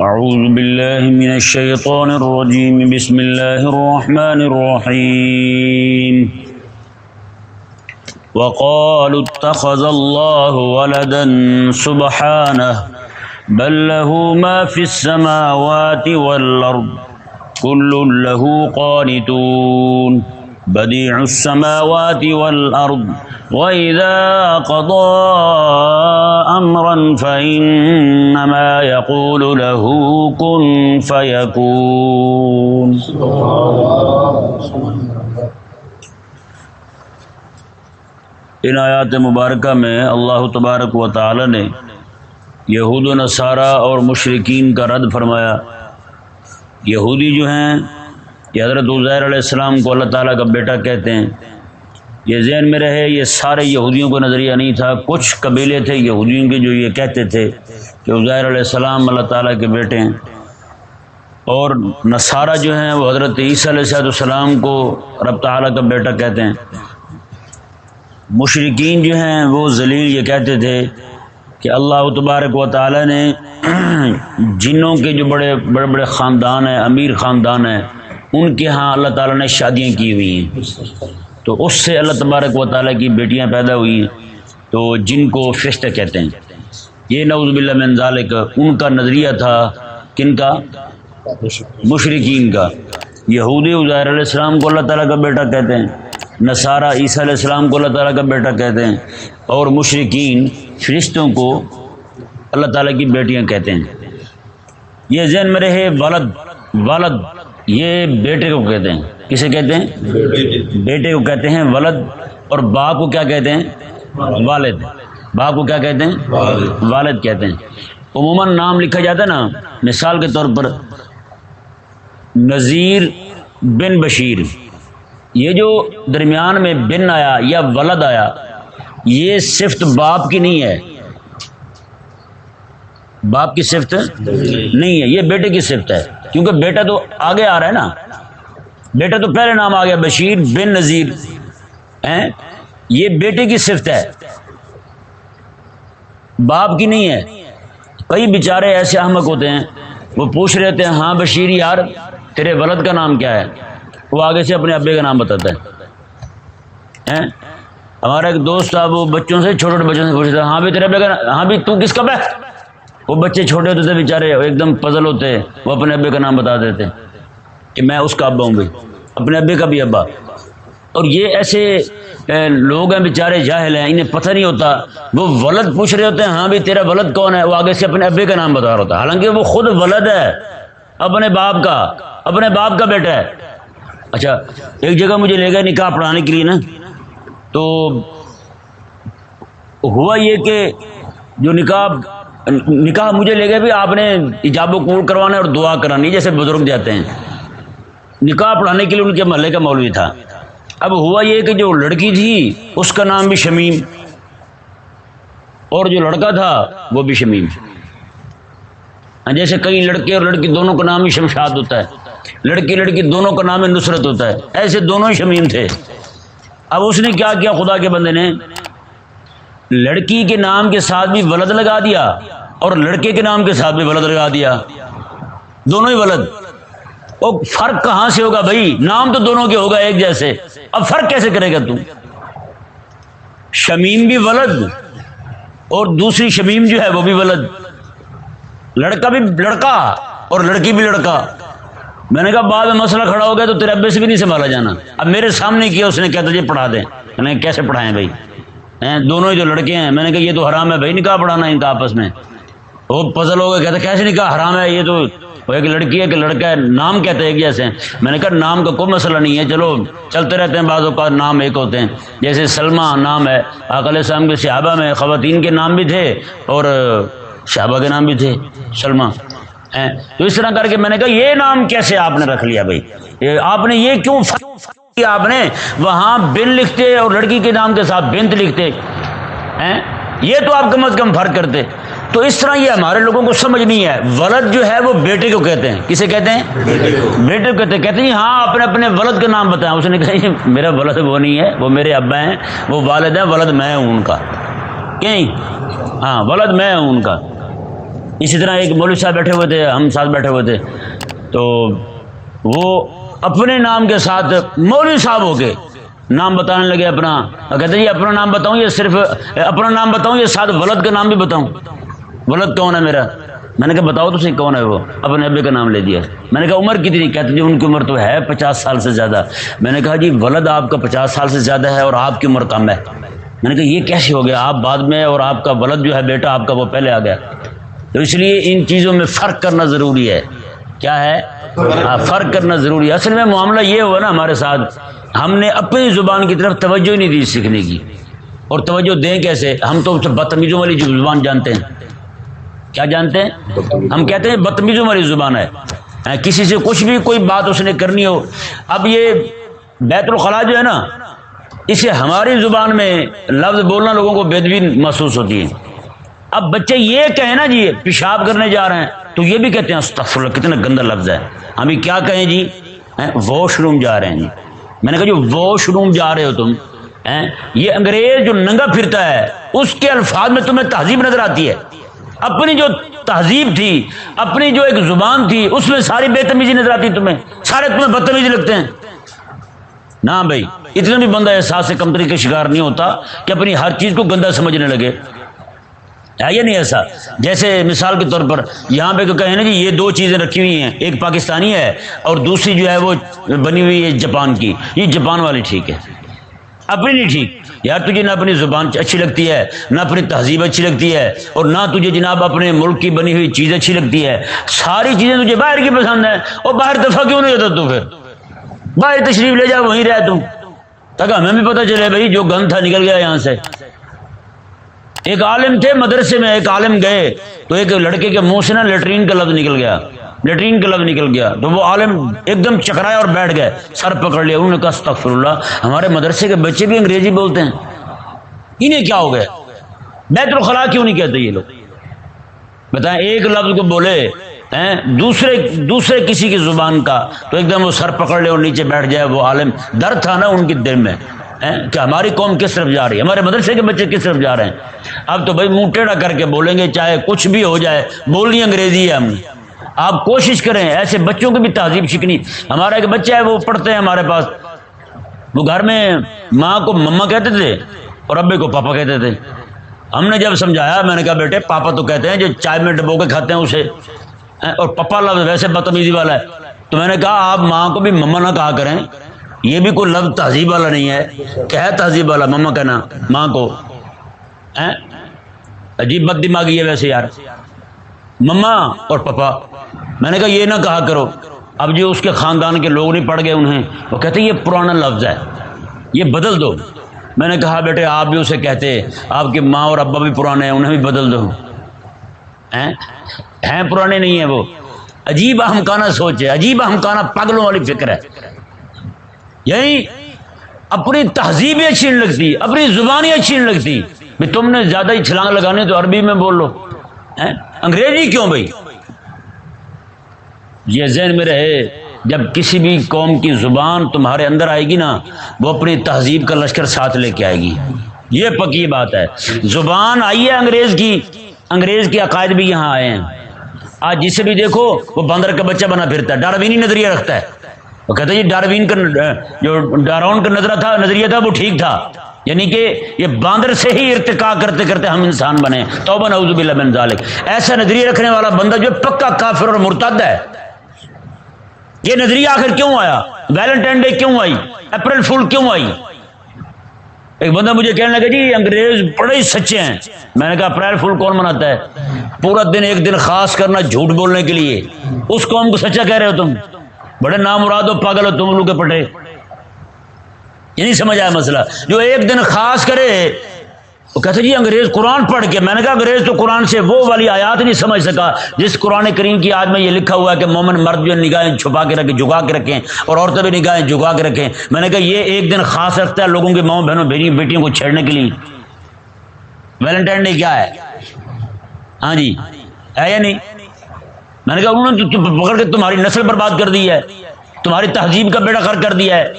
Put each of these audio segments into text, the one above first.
أعوذ بالله من الشيطان الرجيم. بسم الله الرحمن الرحيم. وقالوا اتخذ الله ولدا سبحانه، بل له ما في السماوات والأرض، كل له قانتون. بديع السماوات والأرض. وإذا قضى أمرا فإنما يقول له كن فيكون. ان آیات مبارکہ میں اللہ تبارک و تعالی نے یہود و نصارہ اور مشرقین کا رد فرمایا۔ یہودی جو ہیں یہ حضرت عزیر علیہ السلام کو اللہ تعالیٰ کا بیٹا کہتے ہیں، یہ ذہن میں رہے، یہ سارے یہودیوں کو نظریہ نہیں تھا، کچھ قبیلے تھے یہودیوں کے جو یہ کہتے تھے کہ عزیر علیہ السلام اللہ تعالیٰ کے بیٹے ہیں۔ اور نصارہ جو ہیں، وہ حضرت عیسیٰ علیہ السلام کو رب تعالیٰ کا بیٹا کہتے ہیں۔ مشرقین جو ہیں، وہ ذلیل یہ کہتے تھے کہ اللہ تبارک و تعالیٰ نے جنوں کے جو بڑے بڑے بڑے خاندان ہیں، امیر خاندان ہیں ان کے ہاں اللہ تعالیٰ نے شادیاں کی ہوئی ہیں۔ تو اس سے اللہ تبارک و تعالیٰ کی بیٹیاں پیدا ہوئی ہیں۔ تو جن کو فشت کہتے ہیں۔ یہ نعوذ باللہ من ذالک، ان کا نظریہ تھا کن کا؟ مشرقین کا۔ یہودی عزیر علیہ السلام کو اللہ تعالیٰ کا بیٹا کہتے ہیں۔ نصارہ عیسیٰ علیہ السلام کو اللہ تعالیٰ کا بیٹا کہتے ہیں۔ اور مشرقین فرشتوں کو اللہ تعالیٰ کی بیٹیاں کہتے ہیں۔ یہ ذہن میں رہے ولد ولد یہ بیٹے کو کہتے ہیں۔ کسے کہتے ہیں؟ بیٹے کو کہتے ہیں ولد اور باپ کو کیا کہتے ہیں؟ والد۔ باپ کو کیا کہتے ہیں؟ والد کہتے ہیں۔ عموماً نام لکھا جاتا ہے نا، مثال کے طور پر نذیر بن بشیر۔ یہ جو درمیان میں بن آیا یا ولد آیا، یہ صفت باپ کی نہیں ہے۔ باپ کی صفت نہیں ہے، یہ بیٹے کی صفت ہے۔ کیونکہ بیٹا تو آگے آ رہا ہے نا۔ بیٹا تو پہلے نام آ گیا، بشیر بن نذیر۔ یہ بیٹے کی صفت ہے۔ باپ کی نہیں ہے۔ کئی بیچارے ایسے احمق ہوتے ہیں، وہ پوچھ رہے تھے ہاں بشیر یار، تیرے ولد کا نام کیا ہے؟ وہ آگے سے اپنے ابے کا نام بتاتا ہے۔ ہمارا ایک دوست تھا، وہ بچوں سے، چھوٹے چھوٹے بچوں سے پوچھتا ہاں بھی تیرے ابے کا ہاں بھی تو کس کا بے وہ بچے چھوٹے ہوتے تھے بیچارے ایک دم پزل ہوتے، وہ اپنے ابے کا نام بتا دیتے کہ میں اس کا ابا ہوں بھائی، اپنے ابے کا بھی ابا۔ اور یہ ایسے لوگ ہیں، بیچارے جاہل ہیں، انہیں پتہ نہیں ہوتا، وہ ولد پوچھ رہے ہوتے ہیں ہاں بھی تیرا ولد کون ہے؟ وہ آگے سے اپنے ابے کا نام بتا رہا ہوتا ہے۔ حالانکہ وہ خود ولد ہے، اپنے باپ کا، اپنے باپ کا بیٹا ہے۔ اچھا ایک جگہ مجھے لے گئے نکاح پڑھانے کے لیے نا، تو ہوا یہ کہ جو نکاح نکاح مجھے لے گئے بھی آپ نے ایجاب و قبول کروانا اور دعا کرانی جیسے بزرگ جاتے ہیں۔ نکاح پڑھانے کے لیے ان کے محلے کا مولوی تھا۔ اب ہوا یہ کہ جو لڑکی تھی، اس کا نام بھی شمیم۔ اور جو لڑکا تھا، وہ بھی شمیم۔ جیسے کئی لڑکے اور لڑکی دونوں کا نام ہی شمشاد ہوتا ہے۔ لڑکی لڑکی دونوں کا نام ہی نصرت ہوتا ہے۔ ایسے دونوں ہی شمیم تھے۔ اب اس نے کیا کیا؟ خدا کے بندے نے لڑکی کے نام کے ساتھ بھی ولد لگا دیا اور لڑکے کے نام کے ساتھ بھی ولد لگا دیا۔ دونوں ہی ولد۔ اور فرق کہاں سے ہوگا بھائی؟ نام تو دونوں کے ہوگا ایک جیسے۔ اب فرق کیسے کرے گا تو؟ شمیم بھی ولد اور دوسری شمیم جو ہے وہ بھی ولد۔ لڑکا بھی لڑکا اور لڑکی بھی لڑکا۔ میں نے کہا بعد میں مسئلہ کھڑا ہو گیا تو تیرے ابے سے بھی نہیں سنبھالا جانا۔ اب میرے سامنے کیا اس نے کہتا جی پڑھا دیں۔ میں نے کیسے پڑھائیں بھائی؟ دونوں ہی جو لڑکے ہیں۔ میں نے کہا، یہ تو حرام ہے بھائی، نکاح پڑھانا ان کا آپس میں۔ وہ پزل ہو گیا کہتا کیسے نکاح؟ حرام ہے، یہ تو ایک لڑکی ہے کہ لڑکا ہے، نام کہتے ہیں ایک جیسے۔ میں نے کہا، نام کا کوئی مسئلہ نہیں ہے۔ چلو، چلتے رہتے ہیں، بعض اوقات نام ایک ہوتے ہیں۔ جیسے سلما نام ہے علیہ السلام کے صحابہ میں خواتین کے نام بھی تھے اور صحابہ کے نام بھی تھے۔ سلما تو اس طرح کر کے میں نے کہا، یہ نام کیسے آپ نے رکھ لیا بھائی؟ آپ نے یہ کیوں آپ نے؟ وہاں بن لکھتے اور لڑکی کے نام کے ساتھ بنت لکھتے۔ یہ تو آپ کم از کم فرق کرتے۔ تو اس طرح یہ ہمارے لوگوں کو سمجھ نہیں ہے۔ ولد جو ہے وہ بیٹے کو کہتے ہیں۔ کسے کہتے ہیں؟ بیٹے کو۔ کہتے ہیں۔ کہتے ہیں ہاں اپنے اپنے ولد کا نام بتائیں اس نے کہا میرا ولد وہ نہیں ہے وہ میرے ابا ہیں وہ والد ہیں ولد میں ہوں ان کا۔ کہیں؟ ہاں ولد میں ہوں ان کا۔ اسی طرح ایک مولوی صاحب بیٹھے ہوئے تھے ہم ساتھ بیٹھے ہوئے تھے۔ تو وہ اپنے نام کے ساتھ مولوی صاحب ہو کے نام بتانے لگے اپنا۔ کہتے جی اپنا نام بتاؤں، یہ صرف اپنا نام بتاؤں، یہ ساتھ ولد کا نام بھی بتاؤں۔ ولد کون ہے میرا؟ میں نے کہا، بتاؤ تو صحیح کون ہے وہ؟ اپنے ابے کا نام لے دیا۔ میں نے کہا، عمر کتنی؟ کہتے جی ان کی عمر تو ہے پچاس سال سے زیادہ۔ میں نے کہا جی ولد آپ کا پچاس سال سے زیادہ ہے اور آپ کی عمر کم ہے۔ میں نے کہا، یہ کیسے ہو گیا؟ آپ بعد میں اور آپ کا ولد جو ہے بیٹا، آپ کا وہ پہلے آ گیا۔ تو اس لیے ان چیزوں میں فرق کرنا ضروری ہے۔ کیا ہے؟ ہاں، فرق کرنا ضروری ہے۔ اصل میں معاملہ یہ ہوا نا ہمارے ساتھ، ہم نے اپنی زبان کی طرف توجہ نہیں دی سیکھنے کی۔ اور توجہ دیں کیسے؟ ہم تو بدتمیزوں والی زبان جانتے ہیں۔ کیا جانتے ہیں؟ ہم کہتے ہیں بدتمیزوں والی زبان ہے۔ ہاں، کسی سے کچھ بھی کوئی بات اس نے کرنی ہو۔ اب یہ بیت الخلاء جو ہے نا، اسے ہماری زبان میں لفظ بولنا لوگوں کو بےدبی محسوس ہوتی ہے۔ اب بچے یہ کہیں نا جی پیشاب کرنے جا رہے ہیں، تو یہ بھی کہتے ہیں، استغفر اللہ، کتنا گندا لفظ ہے۔ ہم کیا کہیں جی؟ واش روم جا رہے ہیں جی۔ میں نے کہا جو واش روم جا رہے ہو تم یہ انگریز جو ننگا پھرتا ہے، اس کے الفاظ میں تمہیں تہذیب نظر آتی ہے۔ اپنی جو تہذیب تھی، اپنی جو ایک زبان تھی، اس میں ساری بے تمیزی نظر آتی تمہیں۔ سارے تمہیں بدتمیزی لگتے ہیں۔ نہ بھائی، اتنا بھی بندہ احساس سے کمتری کا شکار نہیں ہوتا کہ اپنی ہر چیز کو گندا سمجھنے لگے۔ ہے یا نہیں ایسا۔ جیسے مثال کے طور پر یہاں پہ کہیں نا جی یہ دو چیزیں رکھی ہوئی ہیں، ایک پاکستانی ہے اور دوسری جو ہے وہ بنی ہوئی ہے جاپان کی۔ یہ جاپان والی ٹھیک ہے۔ اپنی نہیں ٹھیک۔ یار تجھے نہ اپنی زبان اچھی لگتی ہے، نہ اپنی تہذیب اچھی لگتی ہے اور نہ تجھے جناب اپنے ملک کی بنی ہوئی چیز اچھی لگتی ہے۔ ساری چیزیں تجھے باہر کی پسند ہیں۔ اور باہر دفعہ کیوں نہیں ہوتا تو پھر؟ باہر تشریف لے جا، وہیں رہ تم تاکہ ہمیں بھی پتہ چلے بھائی، جو گند تھا نکل گیا یہاں سے۔ ایک عالم تھے، مدرسے میں ایک عالم گئے، تو ایک لڑکے کے منہ سے نا لیٹرین کا لفظ نکل گیا۔ لیٹرین کا لفظ نکل گیا۔ تو وہ عالم ایک دم چکرایا اور بیٹھ گئے، سر پکڑ لیا۔ انہوں نے کہا استغفر اللہ ہمارے مدرسے کے بچے بھی انگریزی بولتے ہیں۔ انہیں کیا ہو گئے بیت الخلاء کیوں نہیں کہتے یہ لوگ؟ بتائیں، ایک لفظ کو بولے دوسرے دوسرے کسی کی زبان کا، تو ایک دم وہ سر پکڑ لے اور نیچے بیٹھ جائے، وہ عالم۔ درد تھا نا ان کے دل میں۔ کہ ہماری قوم کس طرف جا رہی ہے؟ ہمارے مدرسے کے بچے کس طرف جا رہے ہیں؟ اب تو بھائی منہ ٹیڑھا کر کے بولیں گے، چاہے کچھ بھی ہو جائے، بولنی انگریزی ہے ہم نے۔ آپ کوشش کریں، ایسے بچوں کی بھی تہذیب سیکھنی۔ ہمارا ایک بچہ ہے، وہ پڑھتے ہیں ہمارے پاس۔ وہ گھر میں ماں کو مما کہتے تھے اور ابے کو پاپا کہتے تھے۔ ہم نے جب سمجھایا، میں نے کہا بیٹے، پاپا تو کہتے ہیں جو چائے میں ڈبو کے کھاتے ہیں، اسے۔ اور پپا لفظ ویسے بدتمیزی والا ہے۔ تو میں نے کہا، آپ ماں کو بھی مما نہ کہا کریں۔ یہ بھی کوئی لفظ تہذیب والا نہیں ہے۔ کیا ہے تہذیب والا مما کہنا، ماں کو۔ عجیب بد دماغی ہے ویسے یار۔ مما اور پپا میں نے کہا یہ نہ کہا کرو۔ اب جو اس کے خاندان کے لوگ نہیں پڑ گئے انہیں۔ وہ کہتے یہ پرانا لفظ ہے۔ یہ بدل دو۔ میں نے کہا بیٹے، آپ بھی اسے کہتے۔ آپ کے ماں اور ابا بھی پرانے ہیں، انہیں بھی بدل دو۔ ہیں؟ پرانے نہیں ہیں وہ۔ عجیب اہم سوچ ہے، عجیب اہم پاگلوں والی فکر ہے۔ یعنی اپنی تہذیب اچھی نہیں لگتی، اپنی زبان اچھی نہیں لگتی۔ بھی تم نے زیادہ ہی چھلانگ لگانے تو عربی میں بول لو۔ انگریزی کیوں بھائی یہ ذہن میں رہے، جب کسی بھی قوم کی زبان تمہارے اندر آئے گی نا، وہ اپنی تہذیب کا لشکر ساتھ لے کے آئے گی۔ یہ پکی بات ہے۔ زبان آئی ہے انگریز کی، انگریز کے عقائد بھی یہاں آئے ہیں۔ آج جسے بھی دیکھو، وہ بندر کا بچہ بنا پھرتا ہے ڈاروینی نظریہ رکھتا ہے۔ وہ کہتا ہے جی ڈاروین کا جو ڈاراؤن کا نظرہ تھا، نظریہ تھا، وہ ٹھیک تھا۔ یعنی کہ یہ باندر سے ہی ارتقا کرتے کرتے ہم انسان بنے۔ توبہ، نعوذ باللہ من ذالک۔ ایسا نظریہ رکھنے والا بندہ جو پکا کافر اور مرتد ہے۔ یہ نظریہ آخر کیوں آیا؟ ویلنٹائن ڈے کیوں آئی؟ اپریل فول کیوں آئی؟ ایک بندہ مجھے کہنے لگا جی انگریز بڑے ہی سچے ہیں۔ میں نے کہا، اپریل فول کون مناتا ہے؟ پورا دن ایک دن خاص کرنا جھوٹ بولنے کے لیے۔ اس قوم کو سچا کہہ رہے ہو تم۔ بڑے نام مراد ہو پاگل ہو تم لوگ کے پٹے۔ یہ نہیں سمجھ آیا مسئلہ۔ جو ایک دن خاص کرے، وہ کہتے جی انگریز قرآن پڑھ کے، میں نے کہا انگریز تو قرآن سے وہ والی آیات نہیں سمجھ سکا، جس قرآن کریم کی آج میں یہ لکھا ہوا ہے کہ مومن مرد جو نگاہیں چھپا کے رکھیں جھکا کے رکھیں، اور عورتیں بھی نگاہیں جھکا کے رکھیں۔ میں نے کہا یہ ایک دن خاص رکھتا ہے لوگوں کی ماؤں بہنوں بیٹیوں بیٹیوں کو چھیڑنے کے لیے۔ ویلنٹائن ڈے کیا ہے؟ ہاں جی ہے یا نہیں؟ میں نے کہا انہوں نے پکڑ کے تمہاری نسل برباد کر دی ہے، تمہاری تہذیب کا بیڑا کر کر دیا ہے،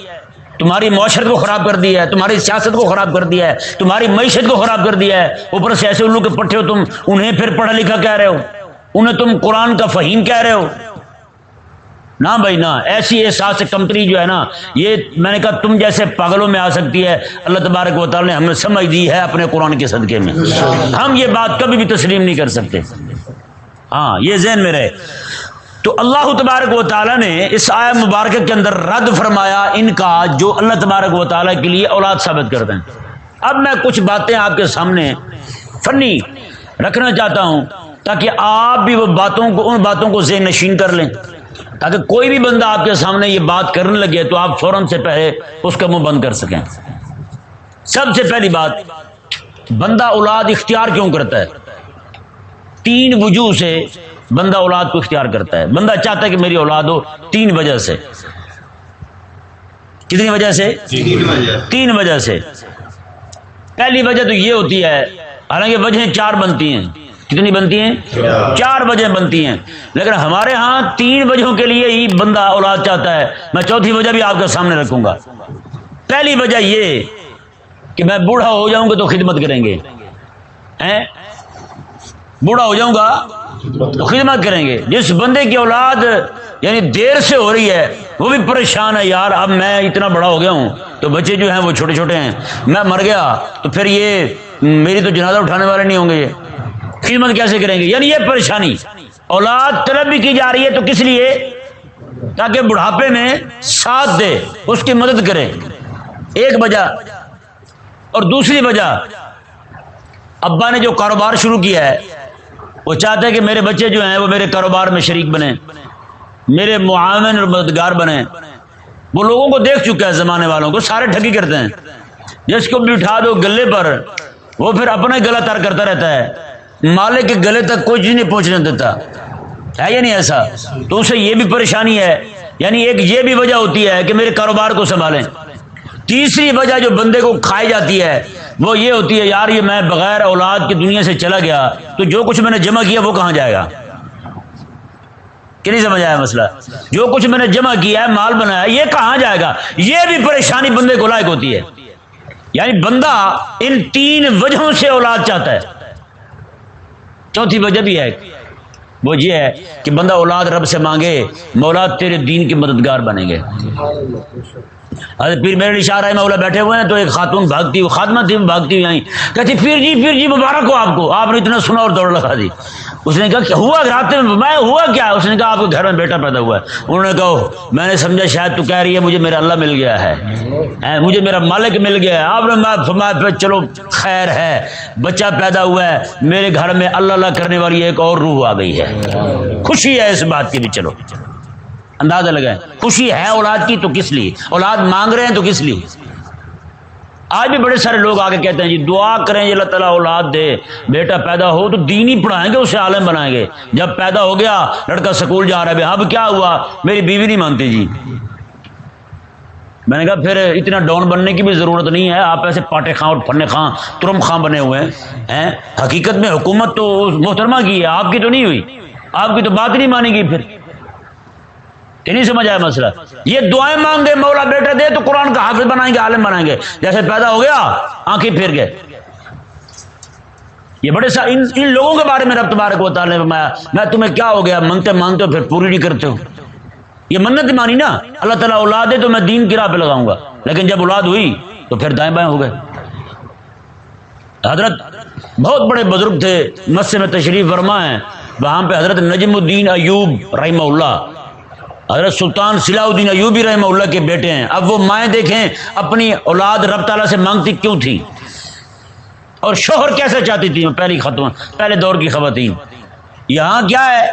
تمہاری معاشرت کو خراب کر دیا ہے، تمہاری سیاست کو خراب کر دیا ہے، تمہاری معیشت کو خراب کر دیا ہے۔ اوپر سے ایسے الو کے پٹھے ہو تم، انہیں پھر پڑھا لکھا کہہ رہے ہو۔ انہیں تم قرآن کا فہیم کہہ رہے ہو۔ نہ بھائی، نہ، ایسی احساس کمپنی جو ہے نا، یہ میں نے کہا تم جیسے پاگلوں میں آ سکتی ہے۔ اللہ تبارک و تعالیٰ نے ہمیں سمجھ دی ہے اپنے قرآن کے صدقے میں۔ ہم یہ بات کبھی بھی تسلیم نہیں کر سکتے۔ ہاں یہ ذہن میں رہے۔ تو اللہ تبارک و تعالیٰ نے اس آئے مبارکہ کے اندر رد فرمایا ان کا جو اللہ تبارک و تعالیٰ کے لیے اولاد ثابت کرتے ہیں۔ اب میں کچھ باتیں آپ کے سامنے فنی رکھنا چاہتا ہوں تاکہ آپ بھی وہ باتوں کو، ان باتوں کو ذہن نشین کر لیں۔ تاکہ کوئی بھی بندہ آپ کے سامنے یہ بات کرنے لگے تو آپ فوراً سے پہلے اس کا منہ بند کر سکیں۔ سب سے پہلی بات، بندہ اولاد اختیار کیوں کرتا ہے؟ تین وجوہ سے بندہ اولاد کو اختیار کرتا ہے۔ بندہ چاہتا ہے کہ میری اولاد ہو تین وجہ سے۔ کتنی وجہ سے؟ تین وجہ سے۔ پہلی وجہ تو یہ ہوتی ہے، حالانکہ وجہیں چار بنتی ہیں۔ کتنی بنتی ہیں؟ چار وجہ بنتی ہیں۔ لیکن ہمارے ہاں تین وجہوں کے لیے ہی بندہ اولاد چاہتا ہے۔ میں چوتھی وجہ بھی آپ کے سامنے رکھوں گا۔ پہلی وجہ یہ کہ میں بوڑھا ہو جاؤں گا تو خدمت کریں گے۔ بوڑھا ہو جاؤں گا تو خدمت کریں گے۔ جس بندے کی اولاد یعنی دیر سے ہو رہی ہے، وہ بھی پریشان ہے، یار، اب میں اتنا بڑا ہو گیا ہوں، تو بچے جو ہیں وہ چھوٹے چھوٹے ہیں، میں مر گیا، تو پھر یہ میری تو جنازہ اٹھانے والے نہیں ہوں گے، یہ۔ خدمت کیسے کریں گے؟ یعنی یہ پریشانی۔ اولاد طلب بھی کی جا رہی ہے، تو کس لیے؟ تاکہ بڑھاپے میں ساتھ دے، اس کی مدد کرے۔ ایک وجہ اور دوسری وجہ، ابا نے جو کاروبار شروع کیا ہے وہ چاہتے ہیں کہ میرے بچے جو ہیں وہ میرے کاروبار میں شریک بنے، میرے معاون اور مددگار بنے۔ وہ لوگوں کو دیکھ چکا ہے زمانے والوں کو، سارے ٹھگی کرتے ہیں۔ جس کو بھی اٹھا دو گلے پر، وہ پھر اپنا گلا تر کرتا رہتا ہے۔ مالک کے گلے تک کوئی چیز نہیں پہنچنے دیتا۔ ہے یا نہیں ایسا؟ تو اسے یہ بھی پریشانی ہے یعنی ایک یہ بھی وجہ ہوتی ہے کہ میرے کاروبار کو سنبھالیں۔ تیسری وجہ جو بندے کو کھائی جاتی ہے وہ یہ ہوتی ہے، یار یہ میں بغیر اولاد کی دنیا سے چلا گیا تو جو کچھ میں نے جمع کیا وہ کہاں جائے گا؟ کہ نہیں سمجھ آیا مسئلہ؟ جو کچھ میں نے جمع کیا ہے، مال بنایا یہ کہاں جائے گا؟ یہ بھی پریشانی بندے کو لائق ہوتی ہے۔ یعنی بندہ ان تین وجہوں سے اولاد چاہتا ہے۔ چوتھی وجہ بھی ہے۔ وہ یہ ہے کہ بندہ اولاد رب سے مانگے، مولا تیرے دین کے مددگار بنیں گے۔ پھر میرے اشارہ ہے مولا بیٹھے ہوئے ہیں، تو ایک خاتون بھاگتی ہوئی خاتمہ تھی بھاگتی ہوئی آئی کہتی پھر جی پھر جی مبارک ہو آپ کو۔ آپ نے اتنا سنا اور دوڑ لگا دی۔ اس نے کہا کہ ہوا رات میں میں، ہوا کیا؟ اس نے کہا، آپ کے گھر میں بیٹا پیدا ہوا ہے۔ انہوں نے کہا میں نے سمجھا، شاید تو کہہ رہی ہے، مجھے میرا اللہ مل گیا ہے۔ مجھے میرا مالک مل گیا ہے۔ آپ نے فرمایا، پھر چلو، خیر ہے، بچہ پیدا ہوا ہے۔ میرے گھر میں اللہ اللہ کرنے والی ایک اور روح آ گئی ہے۔ خوشی ہے اس بات کی بھی، چلو۔ اندازہ لگائیں۔ خوشی ہے اولاد کی تو کس لیے؟ اولاد مانگ رہے ہیں تو کس لیے؟ آج بھی بڑے سارے لوگ آگے کہتے ہیں جی دعا کریں جی اللہ تعالیٰ اولاد دے۔ بیٹا پیدا ہو تو دین ہی پڑھائیں گے، اسے عالم بنائیں گے۔ جب پیدا ہو گیا، لڑکا سکول جا رہا ہے، اب کیا ہوا؟ میری بیوی نہیں مانتی جی۔ میں نے کہا، پھر اتنا ڈاؤن بننے کی بھی ضرورت نہیں ہے، آپ ایسے پاٹے خاں اور پھنے خاں، ترم خاں بنے ہوئے ہیں۔ حقیقت میں حکومت تو محترمہ کی ہے، آپ کی تو نہیں ہوئی۔ آپ کی تو بات نہیں مانے گی پھر۔ کہ نہیں سمجھ آیا مسئلہ۔ یہ دعائیں مانگ گے مولا بیٹا دے تو قرآن کا حافظ بنائیں گے عالم بنائیں گے۔ جیسے پیدا ہو گیا آنکھیں پھر گئے۔ یہ بڑے سا ان, ان لوگوں کے بارے میں رب تبارک و تعالیٰ نے فرمایا میں تمہیں کیا ہو گیا؟ منگتے مانگتے ہو پھر پوری نہیں کرتے ہو۔ یہ منت مانی نا اللہ تعالیٰ اولاد دے تو میں دین کی راہ پہ لگاؤں گا۔ لیکن جب اولاد ہوئی تو پھر دائیں بائیں ہو گئے۔ حضرت بہت بڑے بزرگ تھے مسجد میں تشریف فرما ہے وہاں پہ حضرت نجم الدین ایوب رحمہ اللہ حضرت سلطان صلاح الدین ایوبی رحمہ اللہ کے بیٹے ہیں۔ اب وہ مائیں دیکھیں اپنی اولاد رب تعالیٰ سے مانگتی کیوں تھی؟ اور شوہر کیسے چاہتی تھی؟ پہلی ختم، پہلے دور کی خواتین۔ یہاں کیا ہے؟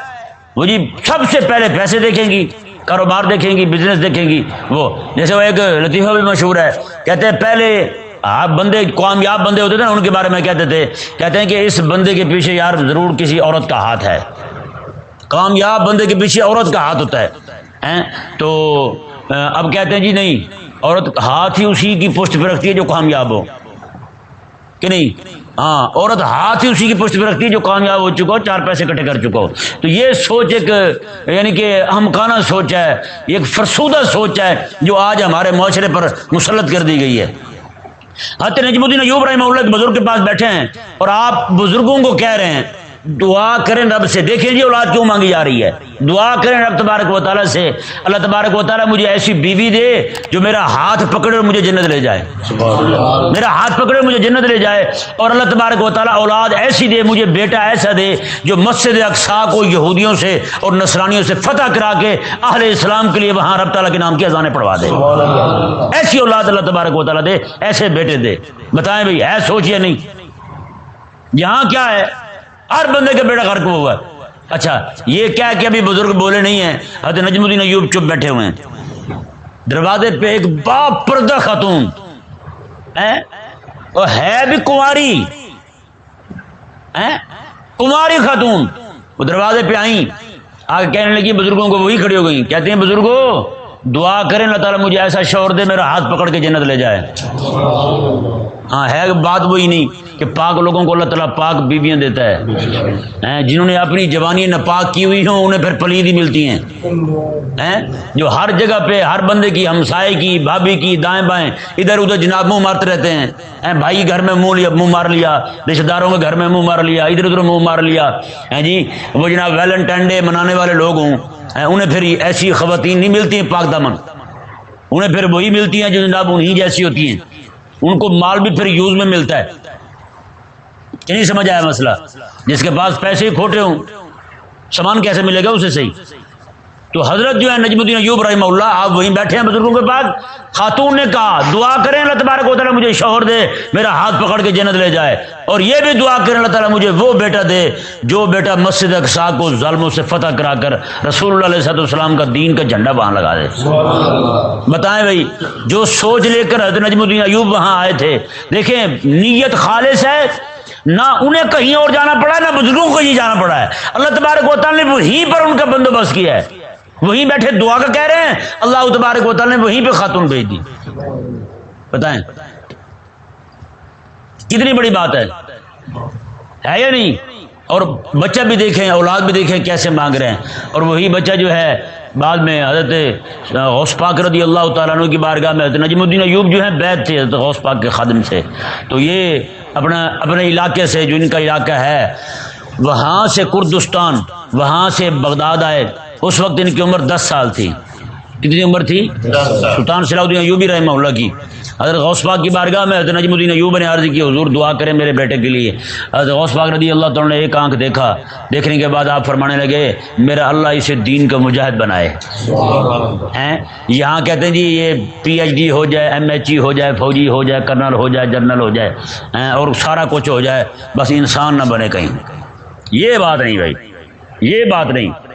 وہ جی سب سے پہلے پیسے دیکھیں گی، کاروبار دیکھیں گی بزنس دیکھیں گی۔ وہ جیسے وہ ایک لطیفہ بھی مشہور ہے، کہتے ہیں پہلے آپ بندے، کامیاب بندے ہوتے تھے نا، ان کے بارے میں کہتے تھے، کہتے ہیں کہ اس بندے کے پیچھے یار ضرور کسی عورت کا ہاتھ ہے۔ کامیاب بندے کے پیچھے عورت کا ہاتھ ہوتا ہے۔ تو اب کہتے ہیں جی نہیں، عورت ہاتھ ہی اسی کی پشت پہ رکھتی ہے جو کامیاب ہو۔ کہ نہیں؟ ہاں عورت ہاتھ ہی اسی کی پشت پہ رکھتی ہے جو کامیاب ہو چکا ہو، چار پیسے کٹے کر چکا ہو۔ تو یہ سوچ ایک یعنی کہ ہمکانہ سوچ ہے ایک فرسودہ سوچ ہے جو آج ہمارے معاشرے پر مسلط کر دی گئی ہے۔ حضرت نجم الدین ایوب رحمہ اللہ کے بزرگ کے پاس بیٹھے ہیں اور آپ بزرگوں کو کہہ رہے ہیں دعا کریں رب سے۔ دیکھیں جی اولاد کیوں مانگی جا رہی ہے؟ دعا کریں رب تبارک و تعالیٰ سے۔ اللہ تبارک و تعالیٰ مجھے ایسی بیوی دے جو میرا ہاتھ پکڑے اور مجھے جنت لے جائے۔ میرا ہاتھ پکڑے مجھے جنت لے جائے۔ اور اللہ تبارک و تعالیٰ اولاد ایسی دے، مجھے بیٹا ایسا دے جو مسجد اقسا کو یہودیوں سے اور نصرانیوں سے فتح کرا کے اہل اسلام کے لیے وہاں رب تعالیٰ کے نام کی اذانیں پڑھوا دے۔ ایسی اولاد اللہ تبارک و تعالیٰ دے، ایسے بیٹے دے۔ بتائیں بھائی، ہے سوچیے نہیں؟ یہاں کیا ہے؟ ہر بندے کا بیٹا غرق ہوا ہے۔ اچھا یہ کیا کہ ابھی بزرگ بولے نہیں ہیں؟ حضرت نجم الدین ایوب چپ بیٹھے ہوئے ہیں۔ دروازے پہ ایک باپ پردہ خاتون۔ وہ ہے بھی کماری کماری خاتون۔ وہ دروازے پہ آئیں۔ آگے کہنے لگی بزرگوں کو وہی کھڑی ہو گئی کہتے ہیں بزرگوں دعا کریں، اللہ تعالیٰ مجھے ایسا شور دے، میرا ہاتھ پکڑ کے جنت لے جائے۔ ہاں ہے بات وہی نہیں کہ پاک لوگوں کو اللہ تعالیٰ پاک بیویاں دیتا ہے۔ جنہوں نے اپنی جوانی ناپاک کی ہوئی ہوں انہیں پھر پلید ہی ملتی ہیں۔ جو ہر جگہ پہ ہر بندے کی، ہمسائے کی، بھابھی کی، دائیں بائیں، ادھر ادھر جناب منہ مارتے رہتے ہیں۔ بھائی گھر میں منہ لیا، منہ مار لیا رشتے داروں کے گھر میں منہ مار لیا، ادھر ادھر منہ مار لیا۔ جی وہ جناب ویلنٹائن ڈے منانے والے لوگ ہوں۔ انہیں پھر ایسی خواتین نہیں ملتی ہیں پاک دامن۔ انہیں پھر وہی ملتی ہیں جو جناب انہیں جیسی ہوتی ہیں۔ ان کو مال بھی پھر یوز میں ملتا ہے۔ کہ نہیں سمجھ آیا مسئلہ؟ جس کے پاس پیسے ہی کھوٹے ہوں، سامان کیسے ملے گا اسے صحیح؟ تو حضرت جو ہے نجم الدین ایوب رحمہ اللہ، آپ وہیں بیٹھے ہیں بزرگوں کے پاس۔ خاتون نے کہا، دعا کریں اللہ تبارک و تعالیٰ مجھے شوہر دے، میرا ہاتھ پکڑ کے جنت لے جائے۔ اور یہ بھی دعا کریں اللہ تعالیٰ مجھے وہ بیٹا دے، جو بیٹا مسجد اقسا کو ظالموں سے فتح کرا کر رسول اللہ علیہ السلام کا دین کا جھنڈا وہاں لگا دے۔ بتائیں بھائی، جو سوچ لے کر حضرت نجم الدین ایوب وہاں آئے تھے، دیکھیں نیت خالص ہے، نہ انہیں کہیں اور جانا پڑا ہے نہ بزرگوں کو کہیں جانا پڑا ہے۔ اللہ تبارک و تعالیٰ نے وہیں پر ان کا بندوبست کیا ہے۔ وہیں بیٹھے دعا کا کہہ رہے ہیں، اللہ تبارک و تعالیٰ نے وہیں پہ خاتون بھیج دی۔ بتائیں، کتنی بڑی بات ہے؟ ہے یا نہیں؟ اور بچہ بھی دیکھیں، اولاد بھی دیکھیں کیسے مانگ رہے ہیں۔ اور وہی بچہ جو ہے، بعد میں حضرت غوث پاک رضی اللہ تعالیٰ عنہ کی بارگاہ میں حضرت نجم الدین ایوب جو ہے بیت تھے حضرت غوث پاک کے خادم سے۔ تو یہ اپنا، اپنے علاقے سے جو ان کا علاقہ ہے، وہاں سے کردستان، وہاں سے بغداد آئے۔ اس وقت ان کی عمر دس سال تھی۔ کتنی عمر تھی؟ سلطان صلاح الدین ایوبی رحمہ اللہ کی۔ حضرت غوث پاک کی بارگاہ میں حضرت نجم الدین ایوب نے عرض کی حضور دعا کرے میرے بیٹے کے لیے۔ حضرت غوث پاک رضی اللہ تعالیٰ نے ایک آنکھ دیکھا۔ دیکھنے کے بعد آپ فرمانے لگے میرا اللہ اسے دین کا مجاہد بنائے۔ ہیں؟ یہاں کہتے ہیں جی یہ پی ایچ ڈی ہو جائے ایم ایچ ای ہو جائے فوجی ہو جائے کرنل ہو جائے جنرل ہو جائے۔ اور سارا کچھ ہو جائے۔ بس انسان نہ بنے کہیں۔ یہ بات نہیں بھائی۔ یہ بات نہیں۔